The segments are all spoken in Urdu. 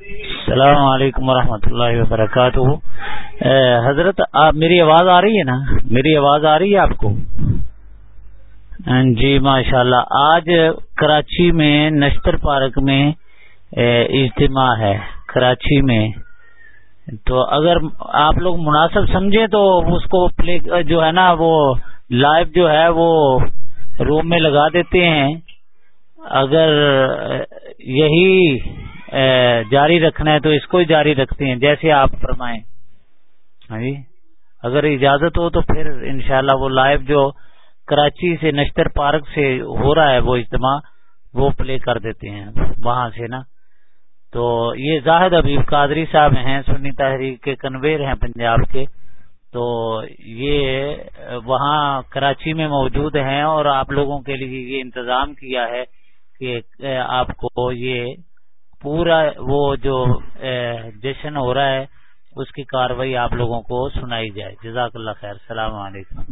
السلام علیکم ورحمۃ اللہ وبرکاتہ۔ حضرت، آپ، میری آواز آ رہی ہے نا؟ میری آواز آ رہی ہے آپ کو؟ ہاں جی ماشاء اللہ آج کراچی میں نشتر پارک میں اجتماع ہے، کراچی میں۔ تو اگر آپ لوگ مناسب سمجھیں تو اس کو پلے، جو ہے نا، وہ لائیو جو ہے، وہ روم میں لگا دیتے ہیں۔ اگر یہی جاری رکھنا ہے تو اس کو ہی جاری رکھتے ہیں، جیسے آپ فرمائیں۔ ہاں جی؟ اگر اجازت ہو تو پھر انشاءاللہ وہ لائیو جو کراچی سے نشتر پارک سے ہو رہا ہے، وہ اجتماع، وہ پلے کر دیتے ہیں، وہاں سے نا۔ تو یہ زاہد ابیب قادری صاحب ہیں، سنی تحریک کے کنویر ہیں پنجاب کے۔ تو یہ وہاں کراچی میں موجود ہیں اور آپ لوگوں کے لیے یہ انتظام کیا ہے کہ آپ کو یہ پورا وہ جو جشن ہو رہا ہے، اس کی کاروائی آپ لوگوں کو سنائی جائے۔ جزاک اللہ خیر، السلام علیکم۔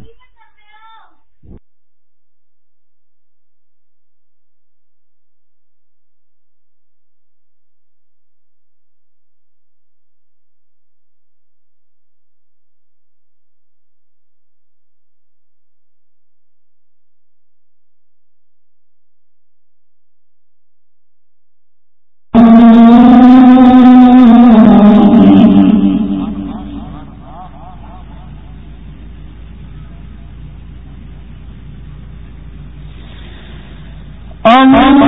أن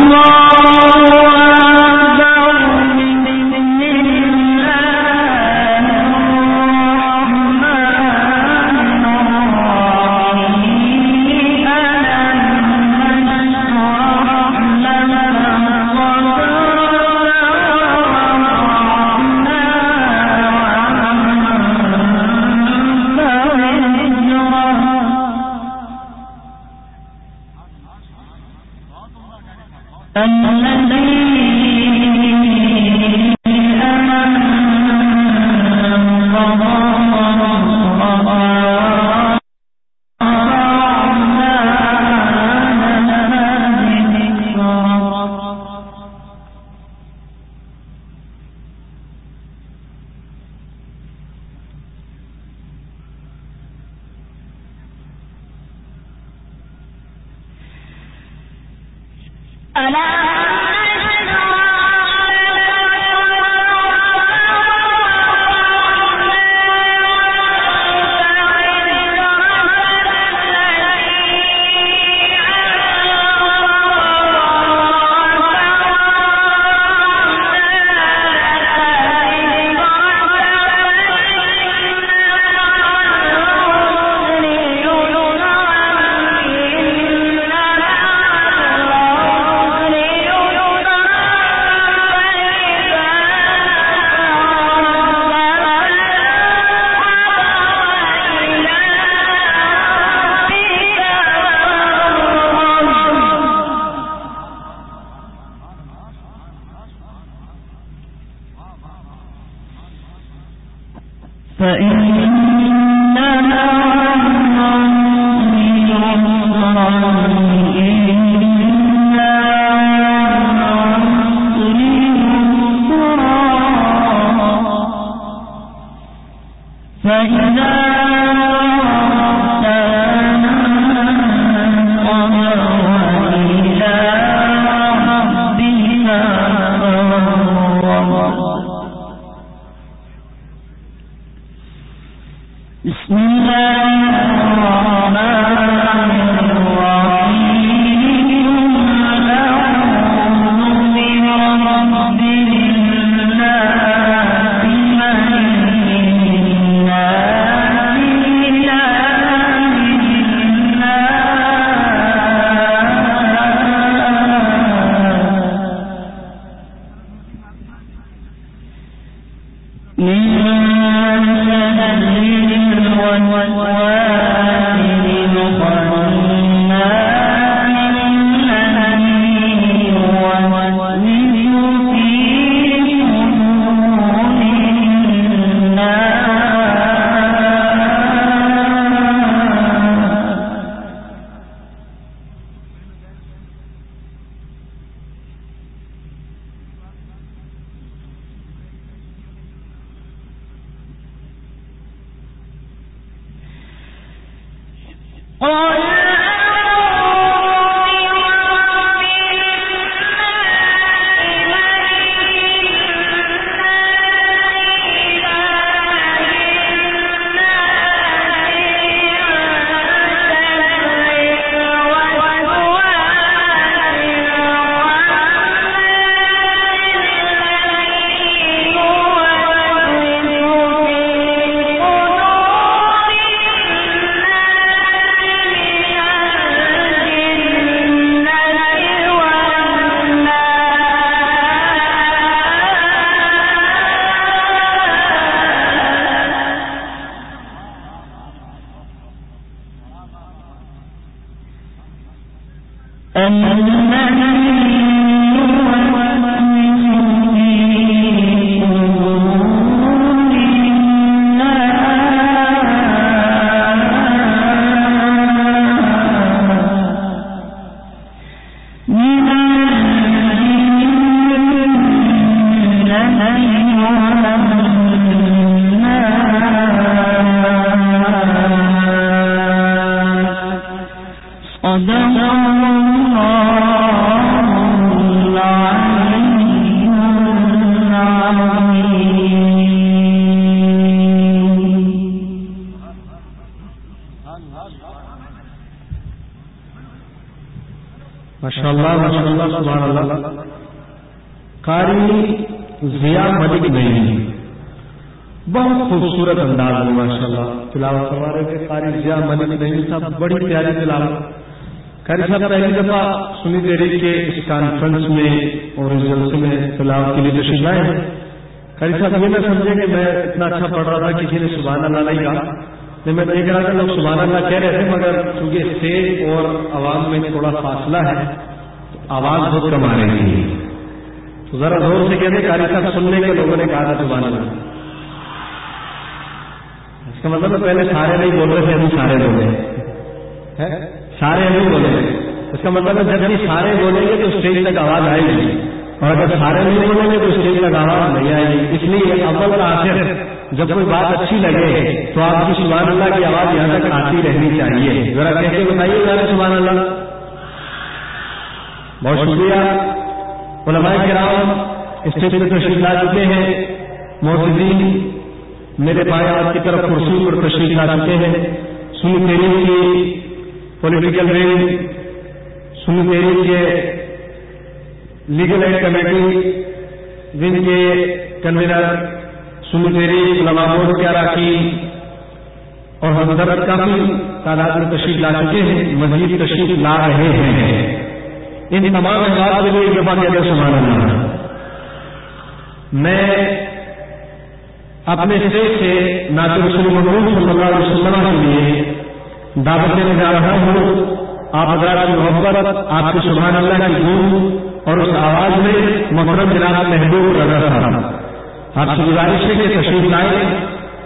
خوبصورت انداز میں ماشاء اللہ تلاوت ہمارے کاری ملک نہیں صاحب بڑی پیاری تلاوت۔ خیر صاحب، پہلی دفعہ سنی دیری کے اس کانفرنس میں اور اس جلسے میں تلاوت کے لیے تشریف لائے۔ ہیں خیر صاحب، یہ نہ سمجھے کہ میں اتنا اچھا پڑھ رہا تھا، کسی نے سبحان اللہ نہیں کہا۔ نہیں، میں دیکھ رہا تھا لوگ سبحان اللہ کہہ رہے تھے، مگر چونکہ اسٹیج اور آواز میں تھوڑا فاصلہ ہے، تو آواز بہت کم آ رہی تھی۔ تو ذرا زور سے کہتے کاری صاحب، سننے کے لوگوں نے کہا تھا، سبحان اللہ۔ مطلب پہلے سارے نہیں بول رہے تھے ابھی سارے بول رہے ہیں سارے نہیں بولیں۔ گے اس کا مطلب ہے جب بھی سارے بولیں گے تو اسٹیج تک آواز آئے گی۔ اور اگر سارے نہیں بولیں گے تو اسٹیج تک آواز نہیں آئے گی۔ اس لیے اول کا آخر جب کوئی بات اچھی لگے تو آپ کی سبحان اللہ کی آواز یہاں تک آتی رہنی چاہیے۔ ذرا کیسے بتائیے ذرا سبحان اللہ۔ بہت شکریہ۔ علماء کرام اسٹیج پہ تشریف لا چکے ہیں۔ محدودین میرے بھائی آپ کی طرف کرسی پر تشریف لا چکے ہیں۔ سنی تیری کی پولیٹیکل ونگ سنی تحریک کے لیگل ایڈ کمیٹی ونگ کے کنوینر سنی تحریک علماء بورڈ کے اراکین اور حضرت کافی تعداد میں تشریف لا چکے ہیں، مزید تشریف لا رہے ہیں۔ ان تمام احساس کے لیے ایک دفعہ کہتے سبحان اللہ میں اپنے اسٹیج سے ناطر رسول محمود صلی اللہ علیہ وسلم کے لیے دعوت دینے جا رہا ہوں۔ آپ حضرات محبت، آپ کے سبحان اللہ کی گون اور اس آواز میں محرم جناب محبوب رضا صاحب، آپ سے گزارش ہے کہ تشریف لائے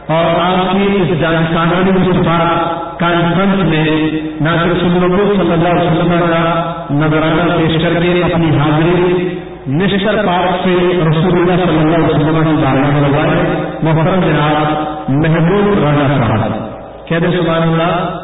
اور آپ کی اس جانسانی مصطفیٰ کانفرنس میں ناصر سنبو صلی اللہ علیہ وسلم کا نظرانہ پیش کر کے اپنی حاضری نشر پارک سے رسول اللہ صلی اللہ علیہ وسلم کی بارگاہ میں لگوائے محرم جناب محبوب رانا صاحب۔ کہتے سبحان اللہ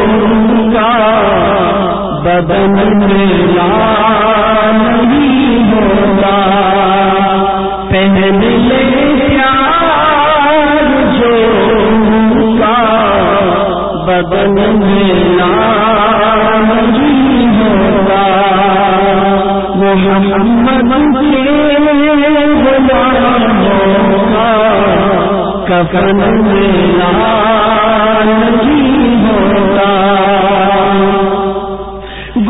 بدن نہیں ہوگا پہن لے پیار جو کا بدن نہیں ہوگا محمد کے غلام ہوگا کفن میلا نہیں ہوگا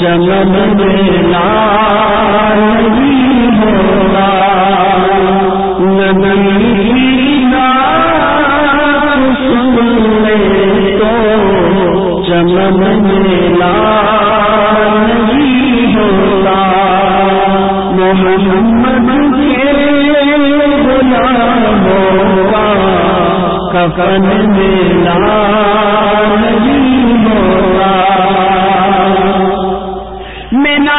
چمن میں لال ہوگا نمینا سن لے تو چمن میں ہوگا محمد کے بلا ہوگا کفن ملا نہیں ہوگا مینا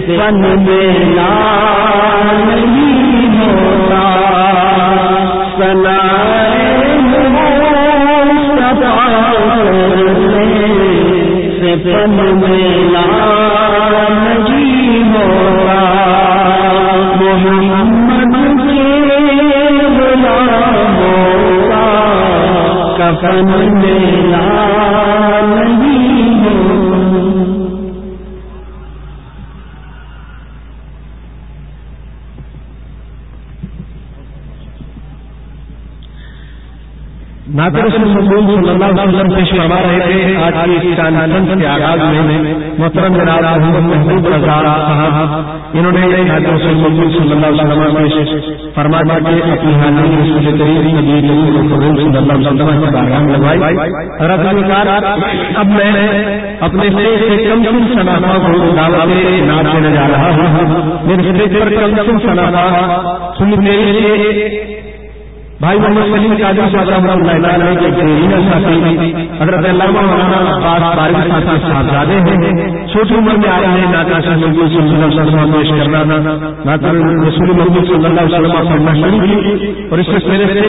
فن میلا نہیں ہوتا سنا سے فن میلا نہیں ہوتا محمد کے بلا ہوتا کفن میلا ناطر رسول صلی اللہ علیہ وسلم پیش فرما رہے تھے، آج کی اس کانفرنس کے آغاز میں محترم جناب محمد محبوب رضا انہوں نے ناطر رسول صلی اللہ علیہ وسلم پیش فرما کر کے اپنی حالی رسول کریم نبی کریم صلی اللہ علیہ وسلم کا پیغام لگوائی رسول اب میں اپنے سے کم کم صنافہ کو دعوت نام دینے جا رہا ہوں۔ میرے شیخ کم کم صنافہ سننے کے بھائی محمد سلیم قادر صاحب رحمۃ اللہ تعالی کے تیرین ساتھی حضرت علامہ مولانا عباس بارک ساتھی صاحبزادے ہیں۔ چھوٹی عمر میں آئے ہیں ناتا صلی اللہ علیہ وسلم پیش کرنا ناتا رسول محمد صلی اللہ علیہ وسلم پڑھنا شروع کی۔ اور اس سے پہلے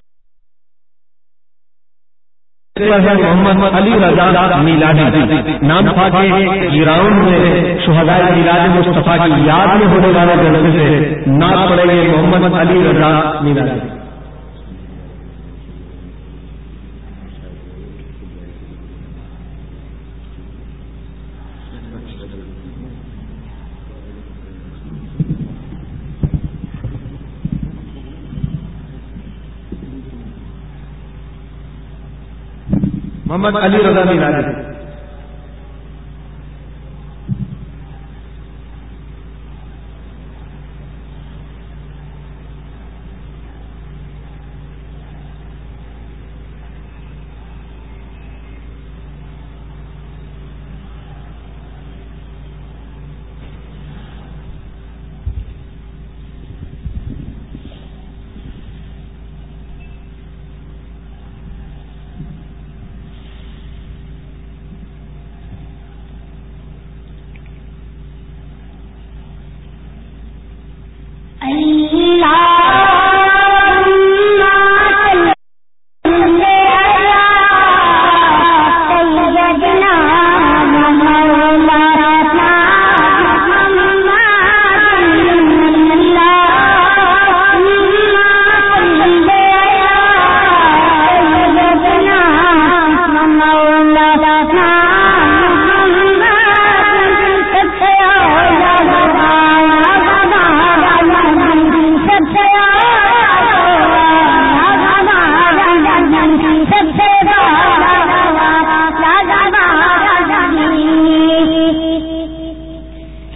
محمد علی رضا میلادی۔ نام تھا کہ گراؤنڈ میں شہدائے میلاد مصطفیٰ کی یاد میں ہونے والے جلسے سے نام پڑے گے محمد علی رضا میلادی۔ محمد علی رضا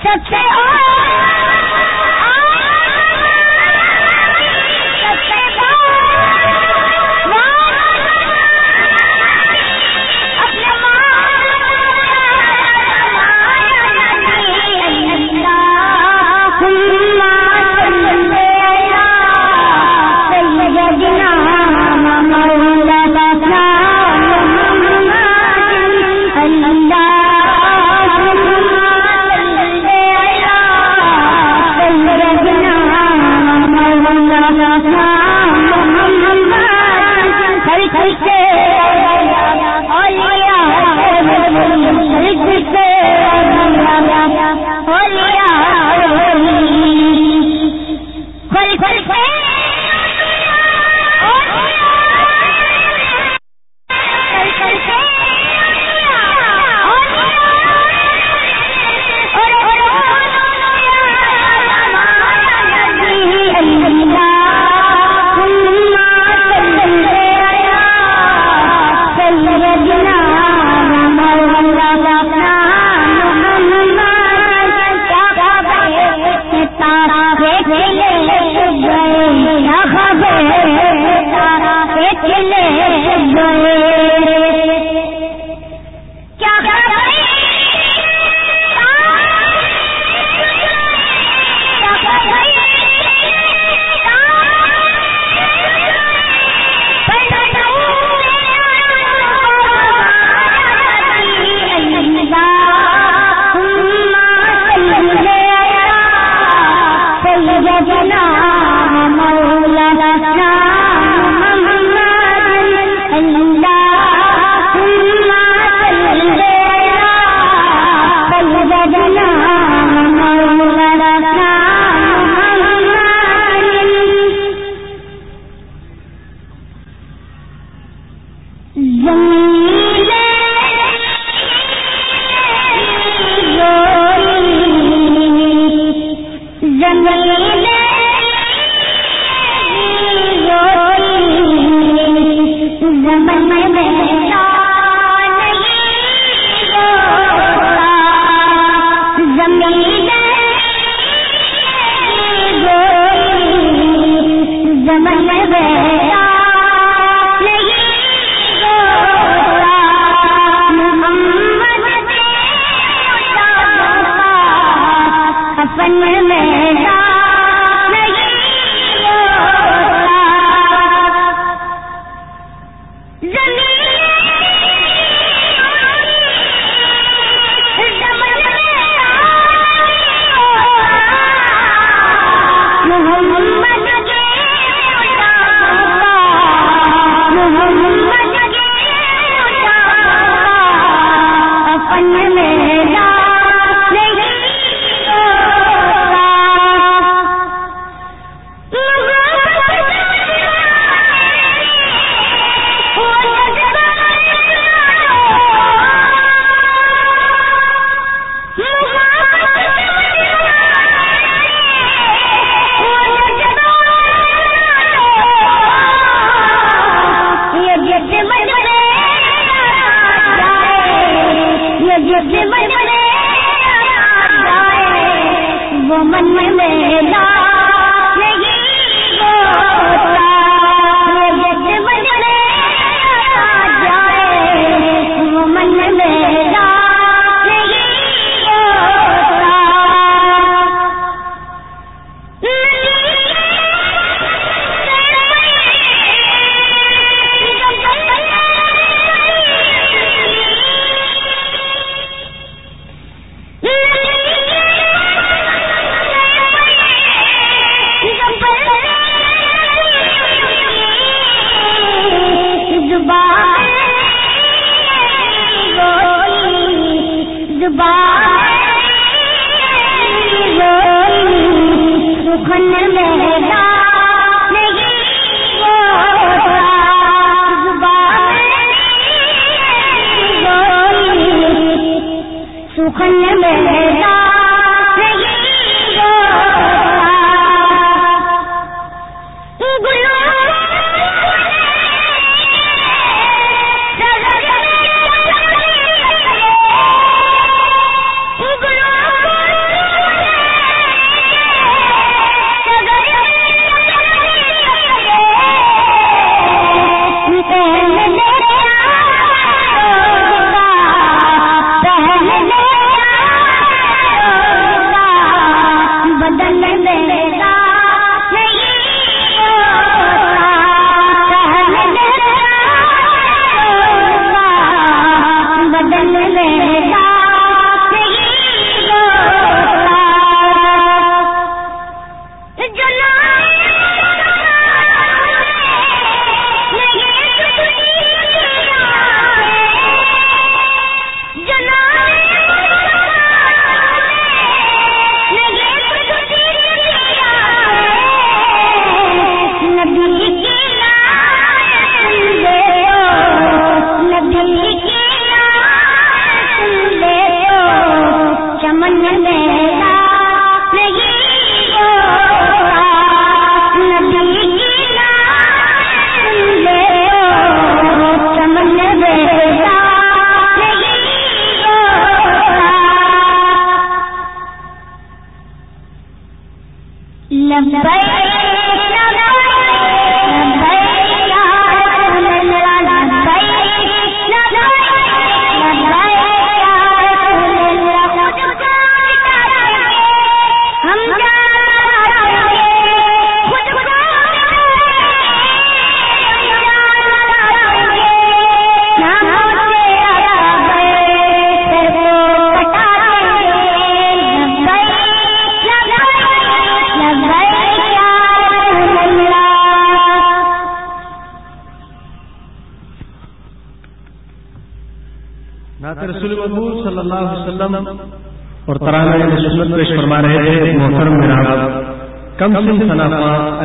سب سے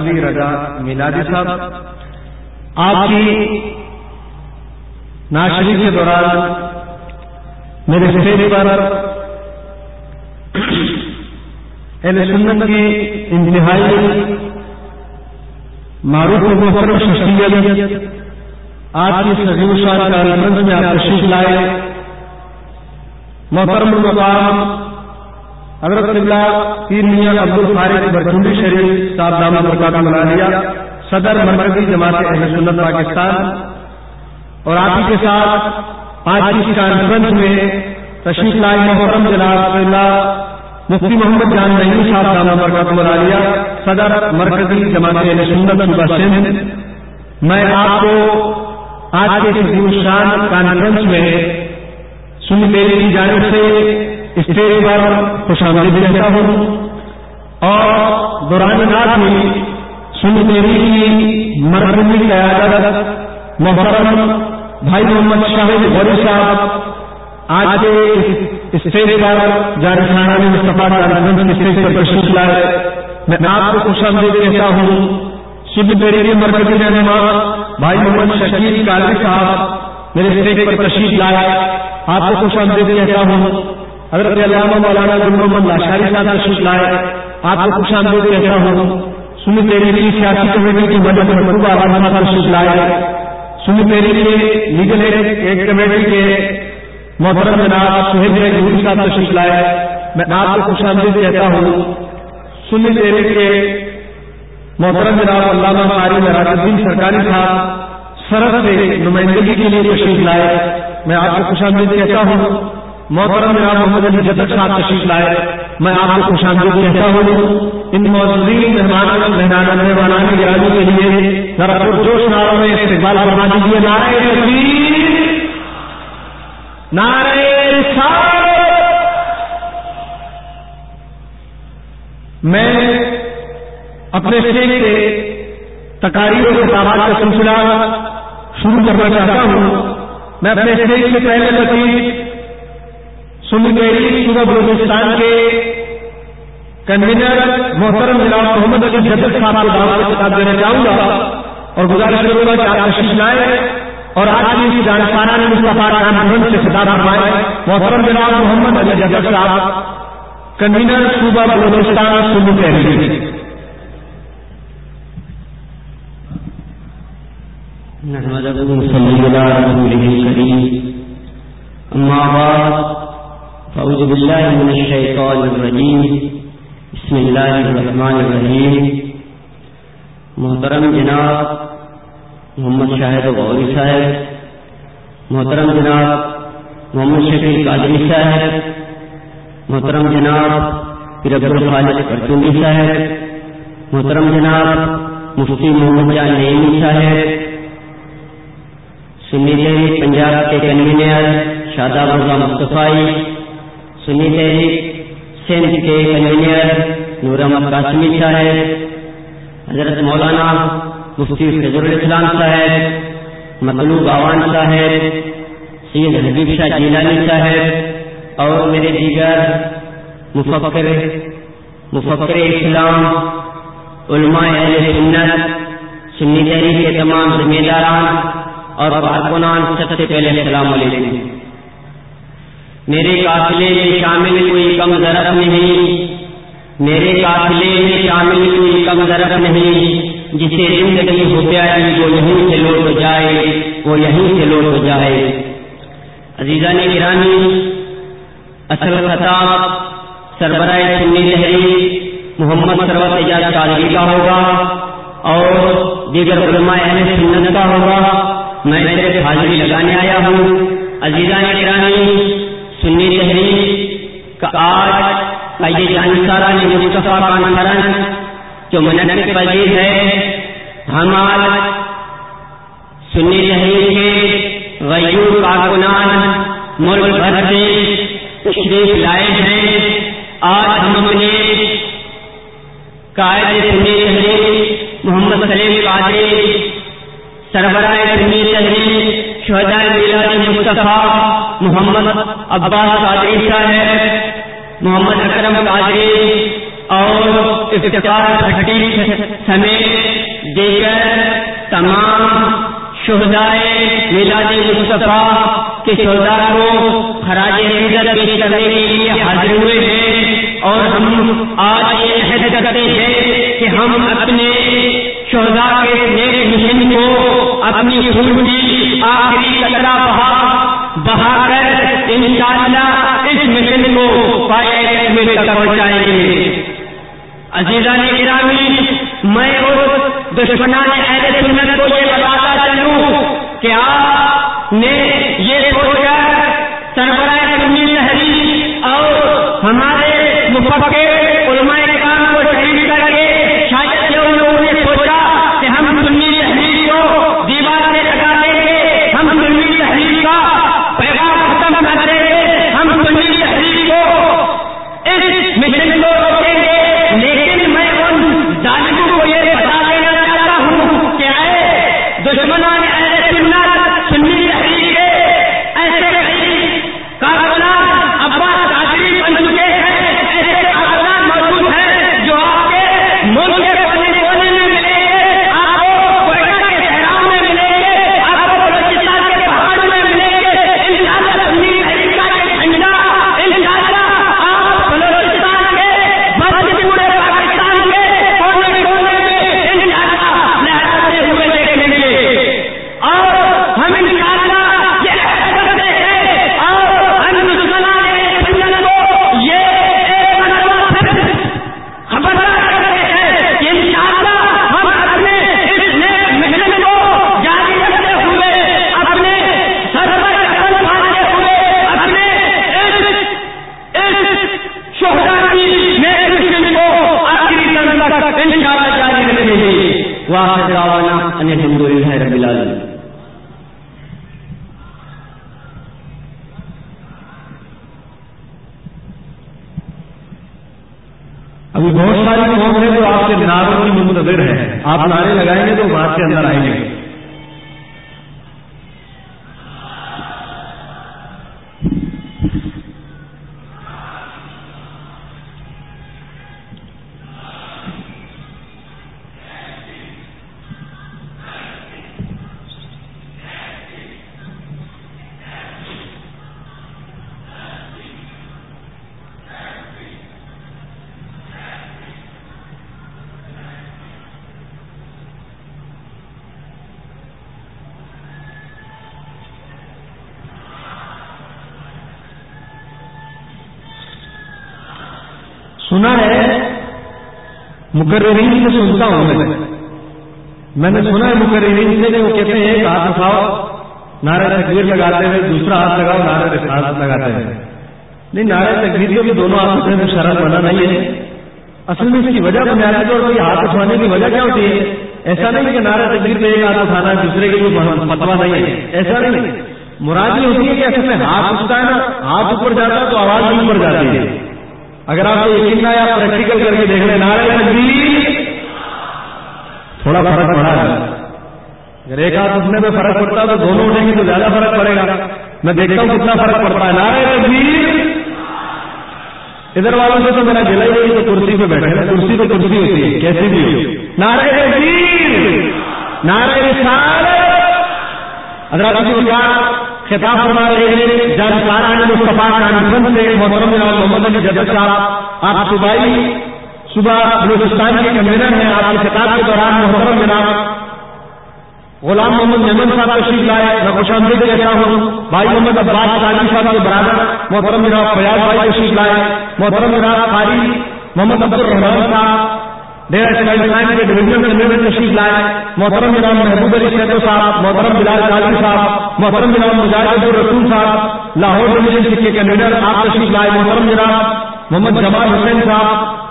میلادی میلادی صاحب۔ آپ کی ناشری کے دوران میرے اسٹیج پر اہل سنت کی انتہائی معروف محترم شخصیت آج کی سجیو شاہ کانفرنس میں آپ تشریف لائے۔ محترم المقام حضرت اللہ پیر میاں عبد الفارق برکنڈی شریف صاحب دامہ برکات بنا صدر مرکزی جماعت اہل سنت پاکستان۔ اور آپ ہی کے ساتھ آج کی کانفرنس میں تشریف لائے محرم جناب اللہ مفتی محمد جان نئی صاحب جامع برکت ملالیہ صدر مرکزی جماعت اہل سنت صبح سندھ۔ میں آپ کو آج کے شان کانفرنس میں سن میری کی جانب سے اسٹیج پر خوش آمدید رہتا ہوں۔ اور دوران رات میں سن میری کی مرکزی قیادت محرم بھائی محمد شاہد غوری صاحب، آج کے اسٹیج پر جاری خانہ میں مصطفیٰ کانفرنس اسٹیج پر تشریف لائے۔ میں آپ کو خوش آمدید کہتا ہوں۔ شب میری مرکزی رہنما بھائی محمد شکیل کالوی صاحب میرے اسٹیج پر تشریف لائے۔ آپ کو خوش آمدید کہتا ہوں۔ حضرت علامہ مولانا گل محمد لاشاری صاحب تشریف لائے۔ آپ کو خوش آمدید کہتا ہوں۔ سنی تیری کی سیاسی کمیٹی کی مدد محبوب آباد تشریف لائے۔ سنی تیری کے لیگل ایک کمیٹی کے محترم جناب سہیب گرو صاحب تشریف لائے۔ میں آپ کو خوش آمدید کہتا ہوں۔ سنی تیرے کے محترم جناب علامہ قاری مراج الدین سرکاری صاحب سرحد سے نمائندگی کے لیے تشریف لائے۔ میں آپ کو خوش آمدید کہتا ہوں۔ محترم جناب محمد علی جدک صاحب تشریف لائے۔ میں آپ کو خوش آمدید کہتا ہوں۔ ان موجودین مہمان مہمان مہمان گرامی کے لیے ذرا پرجوش ناروں میں استقبال فرما دیجیے۔ نارے میں اپنے سے تکاری اور کتابات کا سلسلہ شروع کرنا چاہتا ہوں۔ میں اپنے اسٹیج سے پہلے تقریب سن گئی صبح بلوچستان کے کنوینر محترم جناب محمد علی جدید صاحب کو دعوت کتاب دینا چاہوں گا اور گزارش کروں گا کہ آپ تشریف لائے اور آج کی جانکارہ نے مصطفیٰ کانفرنس سے خطاب فرمائے۔ محترم جناب محمد علی جدر صاحب، کنوینر صوبہ بلوچستان صوبہ تحریر نحمده اللہ رسوله الكريم. بعد بالله من بسم الرحمن محترم جناب محمد شاہد غوری صاحب، محترم جناب محمد شفیع قادری صاحب، محترم جناب الخالد کرتومی صاحب، محترم جناب مفتی محمد جان نعیمی صاحب سنی تحریک پنجاب کے کنوینئر شاداب رضا مصطفی، سنی تحریک سندھ کے کنوینئر نور احمد قاسمی صاحب، حضرت مولانا مفتی فضر الاسلام صاحب، مطلوب آوان صاحب، سید حبیب شاہ جیلانی صاحب اور میرے دیگر مفکر مفکر اسلام، علماء اہل سنت، سنی دہلی کے تمام ذمہ داران اور کارکنان سب سے پہلے السلام علیکم۔ میرے قافلے میں شامل کوئی کم ضرف نہیں۔ میرے قافلے میں شامل کوئی کم ضرف نہیں۔ جسے زندگی ہو پیاری وہ یہیں سے لوٹ ہو جائے، وہ یہیں سے لوٹ ہو جائے۔ عزیزہ نے گرانی اصل خطاب سربراہ سنی لہری محمد سروت اعجاز قادری کا ہوگا اور دیگر علماء اہل سنت کا ہوگا۔ میں صرف حاضری لگانے آیا ہوں۔ عزیزہ نے سنی لہری کا آج کا یہ جانسارا نے مصطفیٰ کانفرنس جو منت پذیر ہے ہمارا سنی تحریر کے غیور کارکنان، ملک بھر سے تشریف لائے ہیں۔ آج ہم اپنے قائد سنی تحریر محمد سلیم قادری، سربراہ سنی تحریر شہداء میلاد مصطفیٰ محمد عباس قادری صاحب محمد اکرم قادری اور افتخار بھٹی سمیت دیگر تمام شہدائے میلاد مصطفیٰ کے شہدا کو خراج عزت پیش کرنے کے لیے حاضر ہوئے ہیں اور ہم آج یہ عہد کرتے ہیں کہ ہم اپنے شہدا کے نیک مشن کو اپنی خون کی آخری کچرا بہا بہا کر انشاءاللہ اس مشن کو پائے میں پہنچائیں گے۔ عزیزہ نے گرامی میں اور دشمنان اہل سنت کو یہ بتاتا چلوں کہ آپ نے یہ سوچا، سربراہ تحریر اور ہمارے مقررین سے سنتا ہوں میں۔ میں نے سنا ہے مقررین سے کہ وہ کہتے ہیں ایک ہاتھ اٹھاؤ، نعرہ تکبیر لگاتے ہوئے دوسرا ہاتھ لگاؤ، نعرہ رسالت لگاتے ہوئے نہیں، نعرہ تکبیر کے بھی دونوں ہاتھ میں شرط بنا نہیں ہے۔ اصل میں اس کی وجہ بنیادی طور پر ہاتھ اٹھانے کی وجہ کیا ہوتی ہے؟ ایسا نہیں کہ نعرہ تکبیر پہ ایک ہاتھ اٹھانا ہے دوسرے کے لیے فتوا نہیں ہے۔ ایسا نہیں۔ مراد یہ ہوتی ہے کہ اصل میں ہاتھ اٹھتا ہے نا، ہاتھ اوپر جاتا ہے تو آواز بھی اوپر جاتی ہے۔ اگر آپ کو یقین نہ یا پریکٹیکل کر کے دیکھ لیں نارے تکبیر تھوڑا فرق پڑا ہے۔ اگر ایک ہاتھ اٹھنے میں فرق پڑتا ہے تو دونوں اٹھیں گے تو زیادہ فرق پڑے گا۔ میں دیکھتا ہوں کتنا فرق پڑتا ہے۔ نارے تکبیر۔ ادھر والوں سے تو میرا دل ہی تو کرسی پہ بیٹھے کرسی تو کرسی ہوتی ہے۔ کیسی بھی ہو۔ نارے تکبیر۔ نارے رسالت۔ حضرات کی بات خطاب فرما رہے ہیں۔ جانکارا مصطفیٰ کانفرنس سے محترم محمد علی جدید صاحب آپ صوبائی صبح بلوچستان کے کنوینر ہیں آپ کے خطاب کے دوران محترم جناب غلام محمد نمن صاحب تشریف لائے، میں خوش آمدید کہتا ہوں۔ بھائی محمد عباس صاحب صاحب کے برادر محترم جناب فیاض بھائی تشریف لائے۔ محترم جناب قاری محمد عبد الرحمان صاحب ڈیرا اسلام کے ڈویژنل کنوینر تشریف لائے۔ محترم جناب محبوب علی سیدو صاحب، محترم بلال قادری صاحب، محترم جناب مجاہد الرسول صاحب، لاہور ڈویژن کے کنوینر آپ تشریف لائے۔ محترم جناب محمد جمال حسین صاحب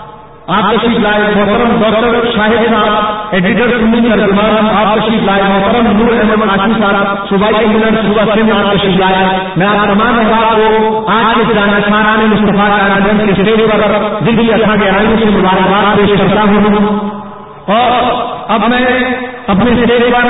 آپ تشریف لائے، محترم ڈاکٹر شاہد صاحب، ایڈیٹر سنی ترجمان آپ تشریف لائے، محترم نور احمد عاشق صاحب، صوبائی کنوینر صوبہ سندھ آپ تشریف لائے۔ میں آپ تمام احباب کو آج کے جانا خانان مصطفیٰ کاراگنج کے اسٹیج پر دل کی اچھا کے آئین سے مبارکباد پیش کرتا ہوں۔ اور اب میں اپنے اسٹیج پر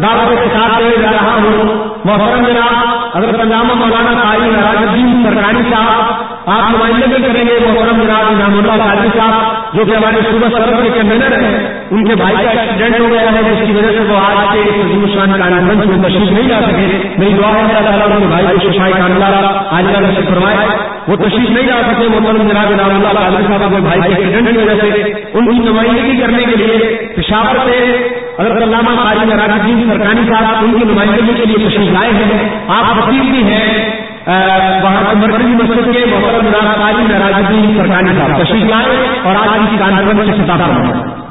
دعوت کے ساتھ لے جا رہا ہوں۔ محترم جناب، حضرت علامہ مولانا قاری نراج الدین سرکاری صاحب آپ نمائندگی کریں گے، محترم جناب انعام اللہ قادری صاحب، جو کہ ہمارے صوبہ سرحد کے کنوینر ہیں، ان کے بھائی کا ایکسیڈنٹ ہو گیا ہے، جس کی وجہ سے وہ آج کے عظیم شان کانفرنس میں تشریف نہیں لا سکے۔ میری دعا ہے اللہ تعالیٰ ان کے بھائی کو شفائی کاملہ آج کا نصیب فرمائے۔ وہ تشریف نہیں لا سکے، محترم جناب انعام اللہ قادری صاحب، اپنے بھائی کے ایکسیڈنٹ کی وجہ سے۔ ان کی نمائندگی کرنے کے لیے پشاور سے حضرت علامہ قاری نراج الدین سرکانی صاحب، ان کی نمائندگی کے لیے تشریف لائے ہیں۔ آپ وکیل بھی ہیں۔ مرکزی مسجد کے محترم جناب ناراضگی سرکاری صاحب تشریف لائے اور آج کی کانفرنس سے خطاب فرمائے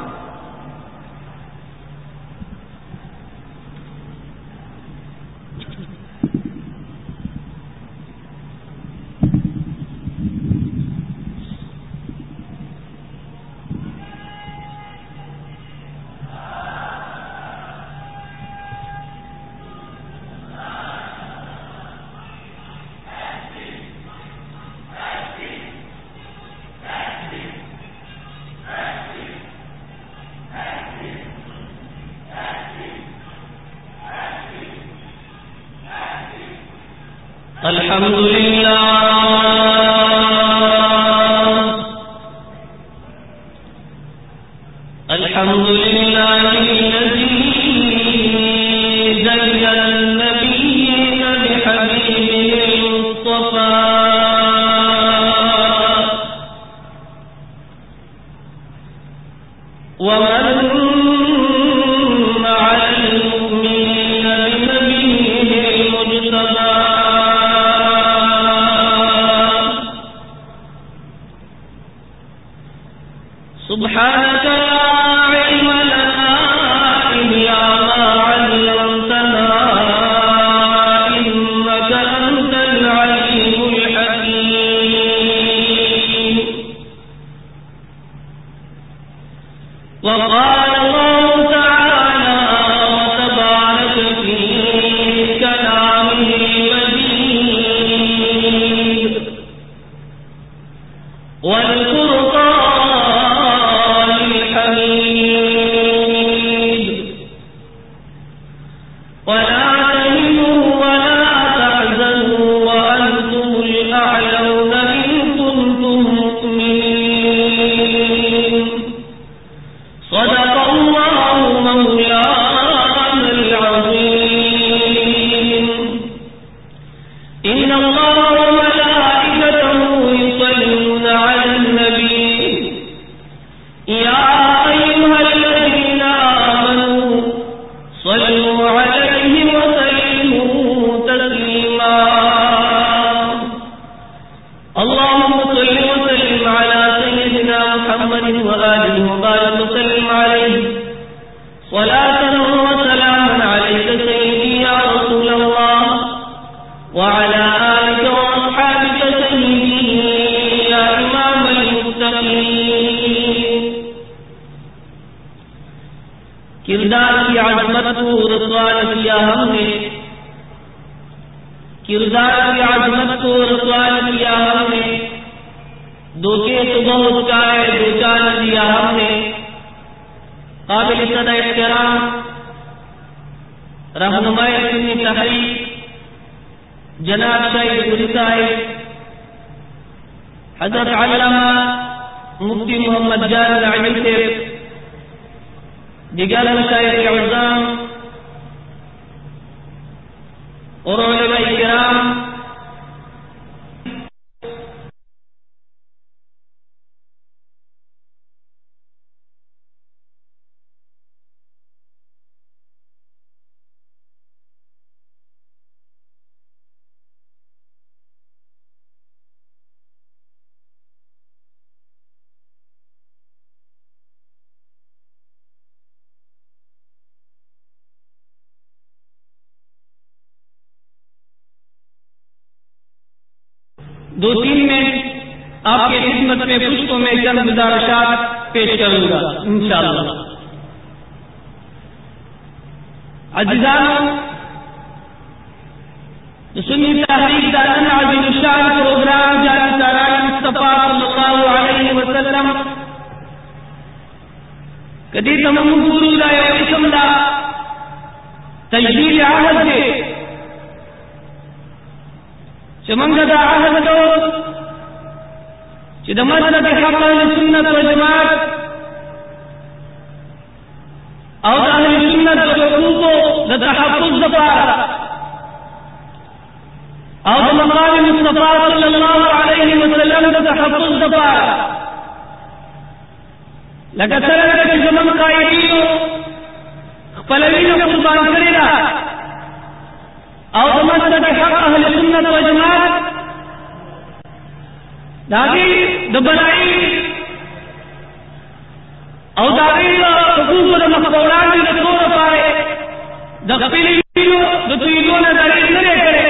ولا دو تین منٹ آپ کے خدمت میں کچھ پشتوں میں چند گزارشات پیش کروں گا، انشاءاللہ۔ عزیزان سنی تحریک دارن عزیز الشان پروگرام جاری ساران مصطفیٰ صلی اللہ علیہ وسلم کدی تمام گورو لا یو اسم لا تجدید عہد دے چې موږ دا عهد کوو چې د مسلک حق اهل سنت و جماعت، او د اهل سنت د حقوقو د تحفظ لپاره او د مقام مصطفى صلی الله علیه وسلم د تحفظ لپاره لکه څنګه چې زمون قائدینو خپل وینو قربان کړی دا او د مسلک حق اهل سنت و جماعت داغي د بنای او داغي حقوق د مخبولان د ټول پاره د خپل ویلو د تویلو نه درې نه کړي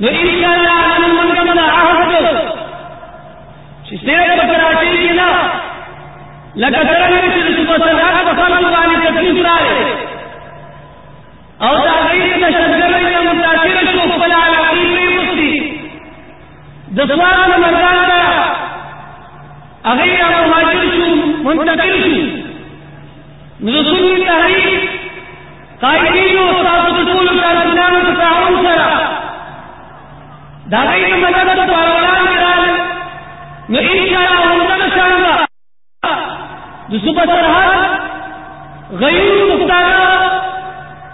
نو ان شاء الله نن موږ موږ عهد چې څنګه په کراچۍ کې نه لکه څنګه چې د صبح سره په خلک باندې تکلیف راځي او دا غیر د شجره نه متاثر شو شو منتقل شو۔ نو تحریک قائدین او تاسو د ټول کارکونانو تعاون سره دا غیر مدد په اړوان کړه نو ان شاء الله موږ صبح سرحد غیر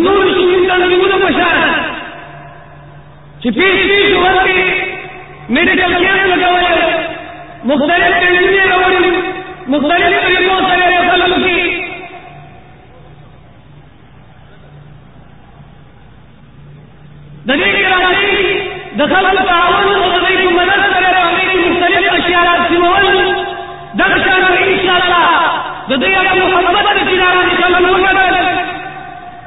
نور شوین تنظیمونو په شان چې پیش پیش ورته میډیکل کیمپ لګول مختلف ټریننګ راوړي مختلف طریقو سره خلکو کې د دې راځي د خلکو تعاون او د دې مدد سره راځي مختلف اشیاء راځول دغه شان ان شاء الله د دې محبت د جناب خلکو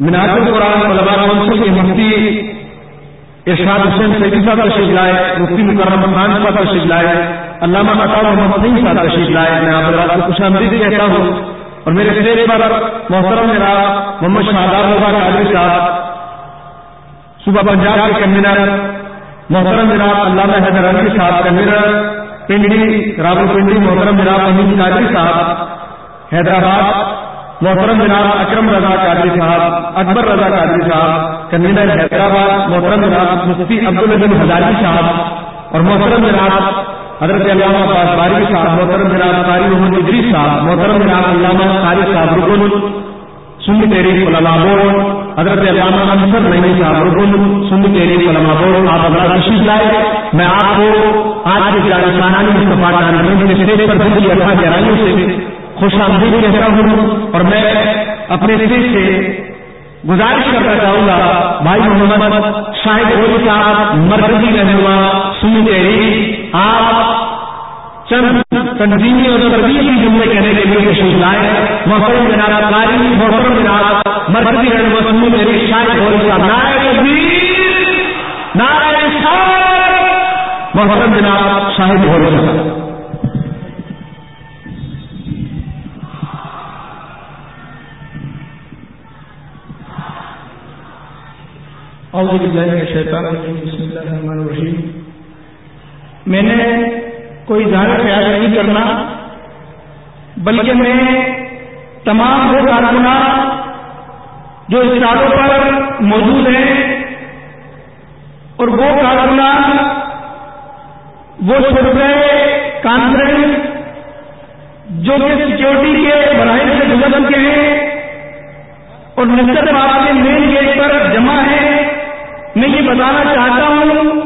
مناج القرآن علماء کونسل کے مفتی ارشاد حسین سیدی صاحب تشریف لائے، مفتی مکرم خان صاحب تشریف لائے، علامہ عطا محمد صاحب تشریف لائے، میں آپ کو خوش آمدید کہتا ہوں۔ اور میرے سیرے پر محترم جناب محمد شہدار ہوگا قادری صاحب صبح پنجاب کے کنوینر، محترم جناب علامہ حیدر علی صاحب، کنوینر پنڈی، راول پنڈی، محترم جناب امین قادری صاحب، حیدرآباد محترم جناب اکرم رضا قادری صاحب، اکبر رضا قادری صاحب کنوینر حیدرآباد، محترم جناب مفتی عبدالعظیم ہزاری صاحب اور محترم جناب حضرت علامہ عباس باری صاحب، محترم جناب قاری محمد ادریس صاحب، محترم جناب علامہ قاری صاحب رکن سن تیری علماء بورڈ، حضرت علامہ انصر نئی صاحب رکن سن تیری علماء بورڈ، آپ اگر تشریف لائے، میں آپ کو آج کے جانسانانی مصطفیٰ جان پر دل کی گہرائیوں سے خوش آمدید کہتا ہوں اور میں اپنے دل سے گزارش کرنا چاہوں گا، بھائی محمد، شاہد ہولی صاحب، مرکزی رہنما، سنی تیری آپ چند تنظیمی اور تربیتی جملے کہنے کے لیے تشریف لائے محترم جناب قاری، محترم جناب مرکزی رہنما، سنی تیری شاہد ہولی صاحب نائے تکبیر نائے محترم جناب شاہد ہولی صاحب۔ اعوذ باللہ من الشیطان الرجیم، بسم اللہ الرحمن الرحیم۔ میں نے کوئی ظاہر خیال نہیں کرنا، بلکہ میں تمام وہ کارکنان جو اس اداروں پر موجود ہیں، اور وہ کارکنان وہ چھوٹے کانفرنس جو کہ سیکورٹی کے بڑھائی سے گزر کے ہیں، اور نصر بابا کے مین گیٹ پر جمع ہے میں یہ بتانا چاہتا ہوں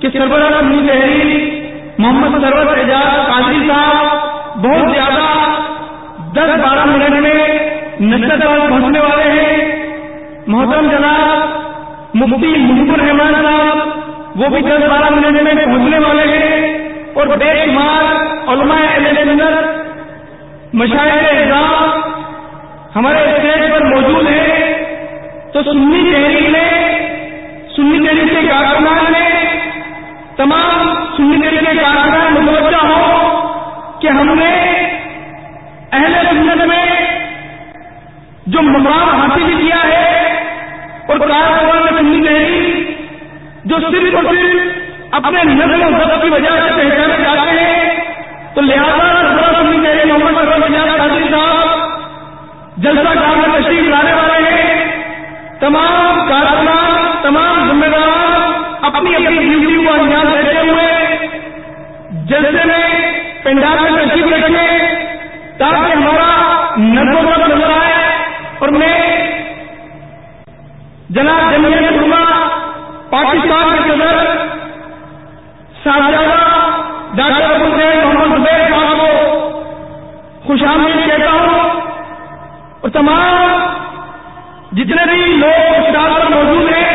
کہ سربراہ اپنی تحریر محمد سرور اعجاز قادری صاحب بہت زیادہ دس بارہ منٹ میں نشر پہنچنے والے ہیں۔ محترم جناب، مفتی محب الرحمان صاحب، وہ بھی دس بارہ منٹ میں پہنچنے والے ہیں۔ اور بے شمار علماء مشاہد اعزام ہمارے اسٹیج پر موجود ہیں۔ تو سنی تحریر میں سنی دلی کے کارکنان نے تمام سنی دلی کے کارکنان متوجہ ہو کہ ہم نے اہل سنت میں جو مقام حاصل کیا ہے اور کارکنان نے سنی دہلی جو صرف اور صرف اپنے نظر و ضبط کی وجہ سے پہچانے جاتے ہیں، تو لہٰذا میرے محمد صاحب جلسہ کار میں تشریف لانے والے ہیں۔ تمام اپنی اپنی ڈیوٹی کو انجام دیتے ہوئے جلسے میں پنڈال میں تشریف رکھیں تاکہ ہمارا نظر و نظر آئے اور میں جناب جمعیت علماء پاکستان کے صدر صاحبزادہ ڈاکٹر ابو زید محمد زبیر صاحب کو خوش آمدید کہتا ہوں اور تمام جتنے بھی لوگ اسٹار پر موجود ہیں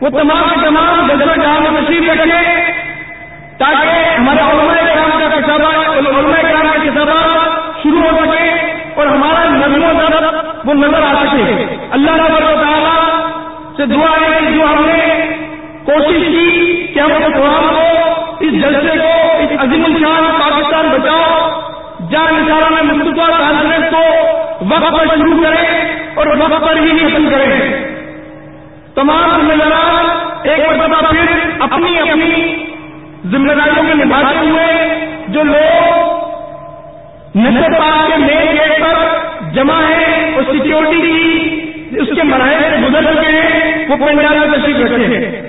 وہ تمام تمام جذبہ جہاں میں تشریف رکھیں تاکہ ہمارے علماء کرام کا کتابہ علماء کرام کا کتابہ شروع ہو سکے اور ہمارا نظم و ضبط وہ نظر آ سکے۔ اللہ رب و تعالیٰ سے دعا ہے جو ہم نے کوشش کی کہ ہم اپنے قرآن کو، اس جلسے کو، اس عظیم الشان پاکستان بچاؤ، جان نشانہ میں مصطفیٰ کانفرنس کو وقت پر شروع کریں اور وقت پر ہی ختم کریں۔ تمام ذمہ دار ایک مرتبہ پھر اپنی اپنی ذمہ داریوں کے نبھاتے ہوئے جو لوگ نشر پاک کے مین گیٹ پر جمع ہیں اور سیکورٹی کی، اس کے مراحل سے گزر چکے ہیں، وہ پنجاب میں تشریف رکھے ہیں۔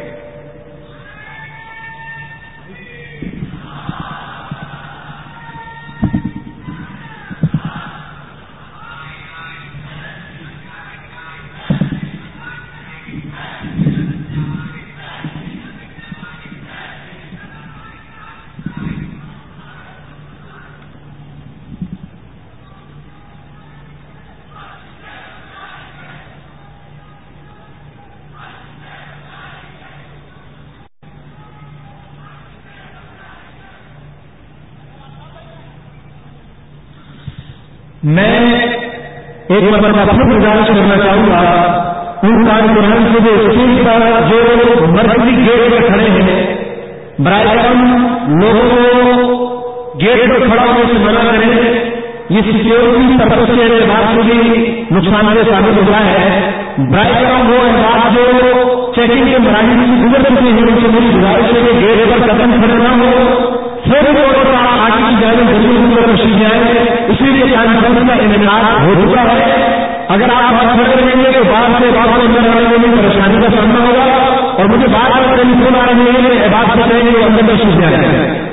میں ایک مرتبہ پھر گزارش کرنا چاہوں گا، ان کارکنان سے جو اسٹیج پر جو مرکزی گیٹ پر کھڑے ہیں۔ برائے کرم لوگوں کو گیٹ پر کھڑا ہونے سے منع کریں۔ یہ سیکورٹی پرپز کے اعتبار سے بھی نقصان دہ ثابت ہو رہا ہے۔ برائے کرم وہ احباب جو چیکنگ کے مراحل سے گزر چکے ہیں، ان سے میری گزارش ہے کہ گیٹ پر قدم کھڑے نہ ہو پھر آگے کی جائے ضرور تشریف جائیں گے اسی لیے کا انعقاد ہو چکا ہے۔ اگر آپ بات کھڑے گے تو بعد سے بات کو اندر آنے میں پریشانی کا سامنا ہوگا۔ اور مجھے بار بار ٹیلی فون آ رہے ہیں کہ بات کر رہے ہیں وہ اندر میں سوچ جائے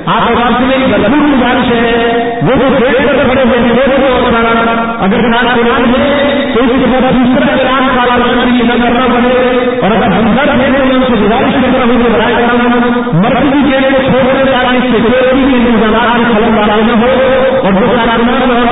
آپ آواز سے میری ضرور گزارش ہے، وہ جو دیکھ کر کھڑے ہوئے ہیں، وہ اگر نام قرآن ہے تو اس کے بعد دوسرا قرآن کا نہ کرنا پڑے اور اگر ہم سر ہیں تو ان سے گزارش کر رہا ہوں کہ برائے کرنا مرکزی جیل کو چھوڑنے والے سیکورٹی کے انتظامات میں ہو اور جو کارکنان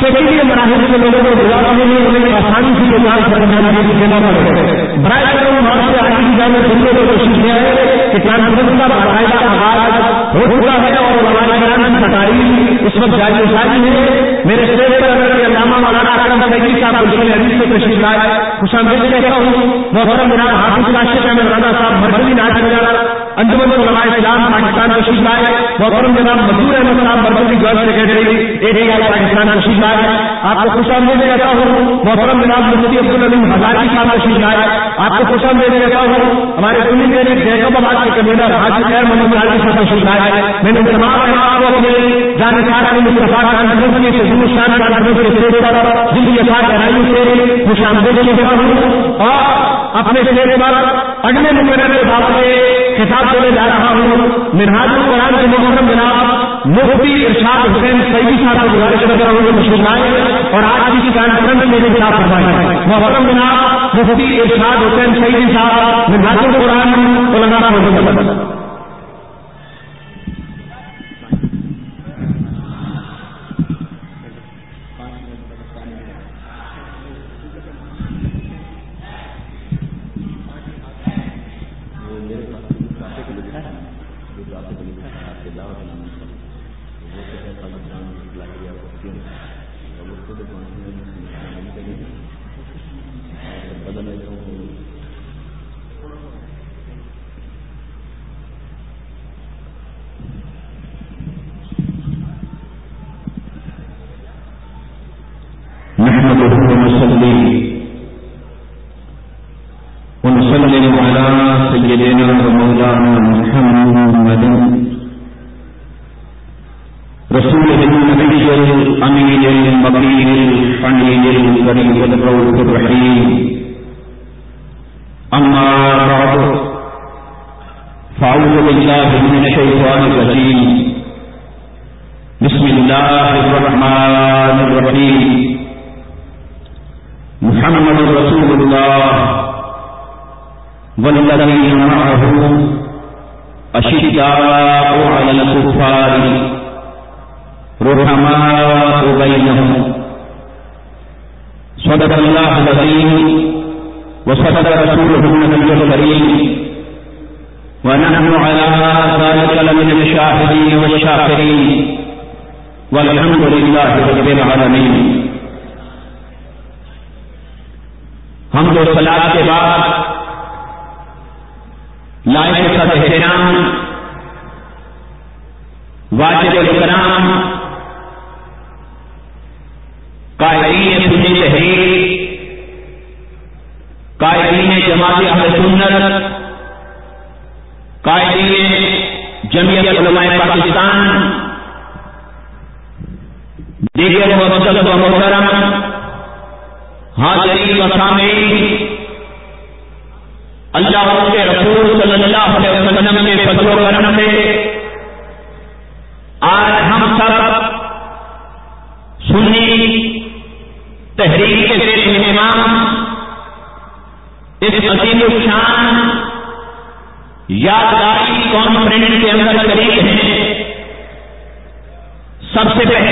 سیکورٹی کے مراحل کے لوگوں کو گزارا نہیں انہیں آسانی سے یہ کام کرنا دینا پڑے برائے کرنا وہاں سے آگے کی جانے سننے کی کوشش کیا ہے کہ کانفرنس کا باقاعدہ آغاز ہو چکا ہے اور ہمارے کران کی اس وقت جاری ساری ہے۔ میرے اسٹیج پر اگر علامہ مولانا اکرم سیدی صاحب بلکہ حدیث سے تشریف لائے۔ خوش آمدید کہتا ہوں، محترم جناب حافظ راشد احمد رانا صاحب مرکزی ناٹ وغیرہ انجمن علماء اسلام پاکستان تشریف لائے محترم جناب مزدور احمد صاحب مرکزی joint secretary A D I Pakistan تشریف لائے آپ کو خوش آمدید کہتا ہوں محترم جناب مفتی عبد العلیم ہزاری صاحب تشریف لائے آپ کو خوش آمدید کہتا ہوں ہمارے سنی میرے جیکب آباد کے کنوینر حاجی خیر محمد حاجی صاحب تشریف لائے میں نے تمام احباب کو اپنے جانکار مصطفیٰ کانفرنس کی سزو شان کانفرنس کے اسٹیج پر جن کی افاد گہرائی سے خوش آمدید کہتا ہوں اور اپنے اسٹیج پر اگلے نمبر کے بات میں خطاب دینے جا رہا ہوں۔ مرحاج القرآن کے محرم جناب مفتی ارشاد حسین سعیدی صاحب کو گزارش کر رہا ہوں مشہور لائے اور آج کی کانفرنس میں میرے خلاف فرمائے محرم جناب مفتی ارشاد حسین سعیدی صاحب مرحاج القرآن کو لگانا على ہیں۔ سب سے پہلے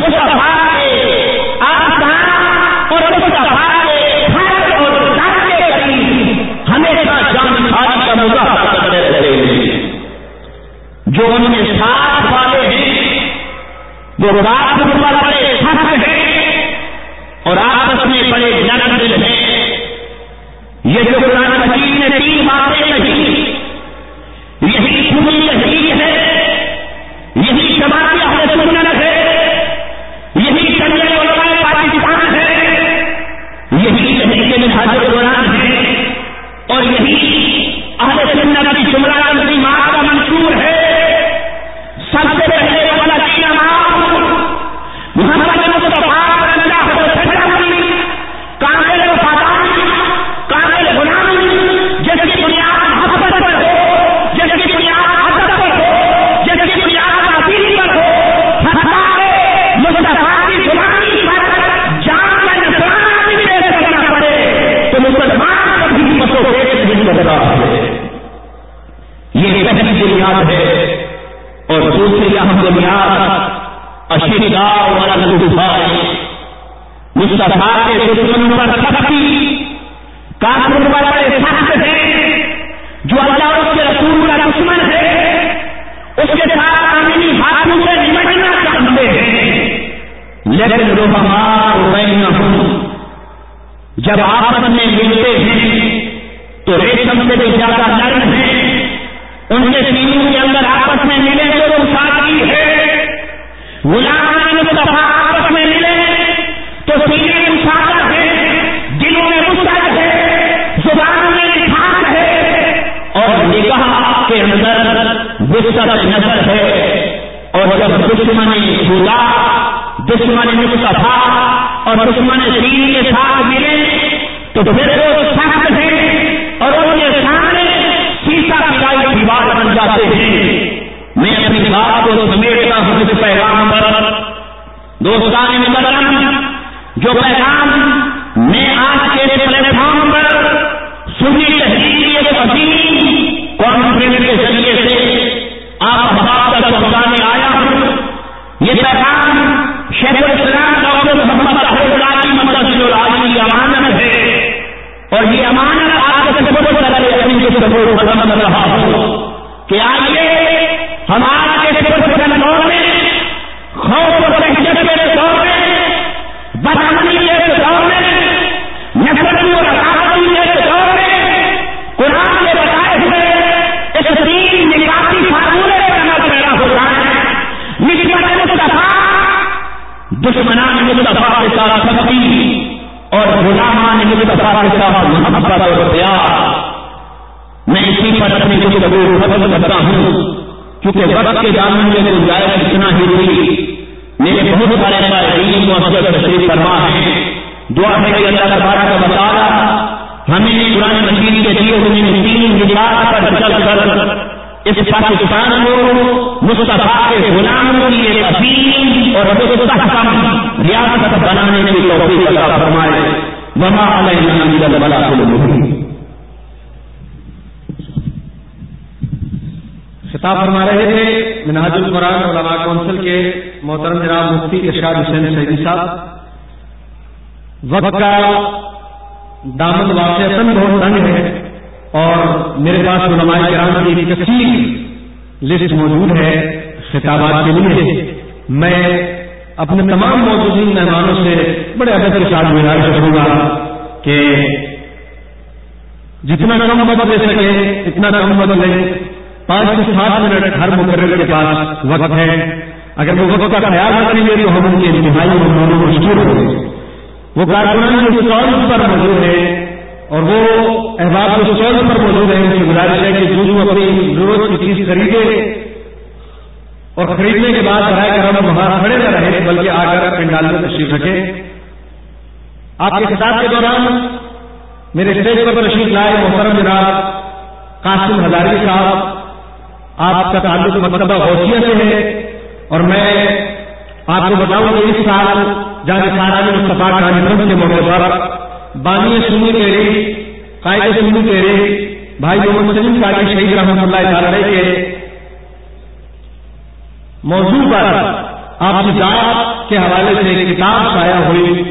شام کے اندر وسط نظر ہے اور جب دشمن خدا دشمن مصطفیٰ اور دشمن دین کے ساتھ ملے، تو پھر وہ سخت ہے اور ان کے سامنے سیسا پلائی دیوار بن جاتے ہیں۔ میں اپنی بات کو سمیٹتا ہوں اس پیغام پر دوستان میں جو پیغام میں آج کے پلیٹ فارم پر سنی تحریر ایک عظیم کانفرنس کے ذریعے سے آپ بات کا سمجھانے آیا ہوں۔ یہ پیغام شیخ الاسلام ڈاکٹر محمد اللہ کی مدد جو راجی امانت ہے۔ اور یہ امانت آپ کے سب طرح رہا ہوں کہ آج دشمنان مصطفیٰ کے ساتھ سختی اور غلامان مصطفیٰ کے ساتھ محبت اور پیار میں اسی پر اپنی گفتگو ختم کرتا ہوں، کیونکہ وقت کے دامن میں گنجائش اتنا ہی ہوئی میرے بہت سارے قائدین کو افضل تشریف فرما ہے دعا ہے کہ اللہ تبارک کا بتایا ہمیں قرآن مجید کے دیے ہوئے تین نجات پر چل کر اس پاکستان کو مصطفیٰ کے غلاموں کی ایک عظیم اور مستحکم ریاست بنانے کی توفیق عطا فرمائے۔ وما علینا الا البلاغ المبین۔ خطاب فرما رہے تھے مناج القرآن علماء کونسل کے محترم جناب مفتی ارشاد حسین سعیدی صاحب۔ وقت کا دامن واقع بہت تنگ ہے۔ اور میرے پاس علماء کرام کی ایک کثیر لسٹ موجود ہے، خطابات کے لیے۔ میں اپنے تمام موجودین مہمانوں سے بڑے ادب کے ساتھ گزارش کروں گا کہ جتنا کم وقت لے سکے، اتنا کم وقت لیں پانچ سے سات منٹ ہر مقرر کے پاس وقت ہے۔ اگر وہ وقت کا خیال رکھیں گے تو ہم ان کے انتہائی مہمانوں کو مشکور ہوں۔ وہ کارکنان جو اسٹال پر موجود ہے اور وہ احباب جو اسٹال پر موجود ہے ان سے گزارش ہے کہ جو جو اپنی ضرورت کی چیز خریدے اور خریدنے کے بعد برائے کرم وہاں کھڑے نہ رہے، بلکہ آ کر پنڈال میں تشریف رکھے آپ کے خطاب کے دوران میرے اسٹیج پر تشریف لائے محترم جناب قاسم ہزاری صاحب، آپ کا تعلق مکتبہ غوثیہ سے ہے اور میں آپ کو بتاؤں کہ اس سال جہاں سارا مصطفیٰ کا کانفرنس کے موقع پر بانی سنی تیرے قائد سنی تیرے بھائی محمد سلیم قاری شہید رحمۃ اللہ تعالی کے موضوع پر آپ کی ذات کے حوالے سے ایک کتاب شائع ہوئی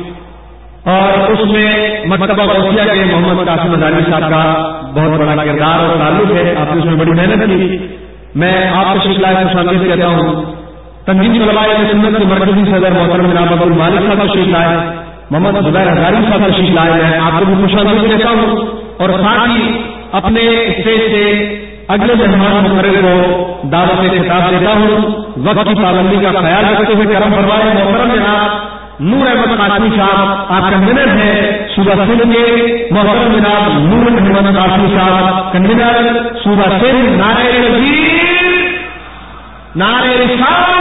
اور اس میں مکتبہ غوثیہ کے محمد قاسم ازاری صاحب کا بہت بڑا کردار اور تعلق ہے۔ آپ نے اس میں بڑی محنت کی۔ میں آپ کو شکلا خوش کہتا ہوں۔ تنظیم طلباء سنت کے مرکزی صدر محترم جناب ابو مالک صاحب کا تشریف لائے محمد زبیر ہزاری صاحب تشریف لائے میں آپ کو بھی خوش آمدید کہتا ہوں۔ اور ساتھ ہی اپنے اسٹیج سے اگلے مہمان مقرر کو دعوت سے خطاب دیتا ہوں۔ وقت کی پابندی کا خیال رکھتے ہوئے کرم فرمائے محترم جناب نور احمد قاسمی صاحب، آپ کنوینر ہیں صوبہ سندھ کے۔ محترم جناب نور احمد قاسمی صاحب، کنوینر صوبہ سندھ نارے نظیر نارے رسالت۔